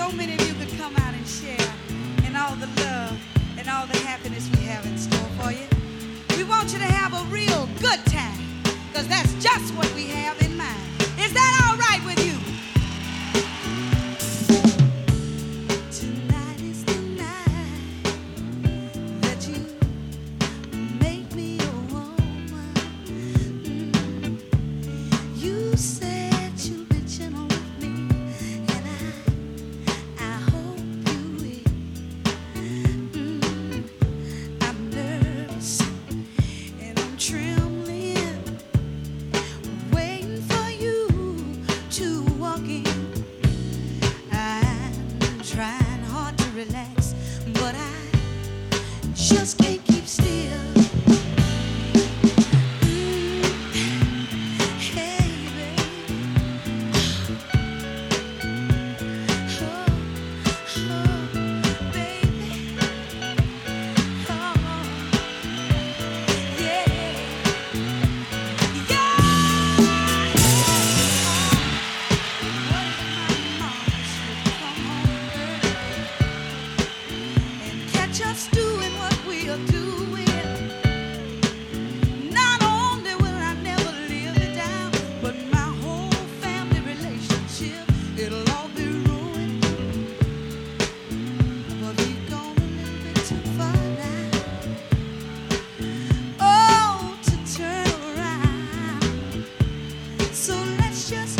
so many of you could come out and share and all the love and all the happiness we have in store for you. We want you to have a real good time because that's just what we have. just just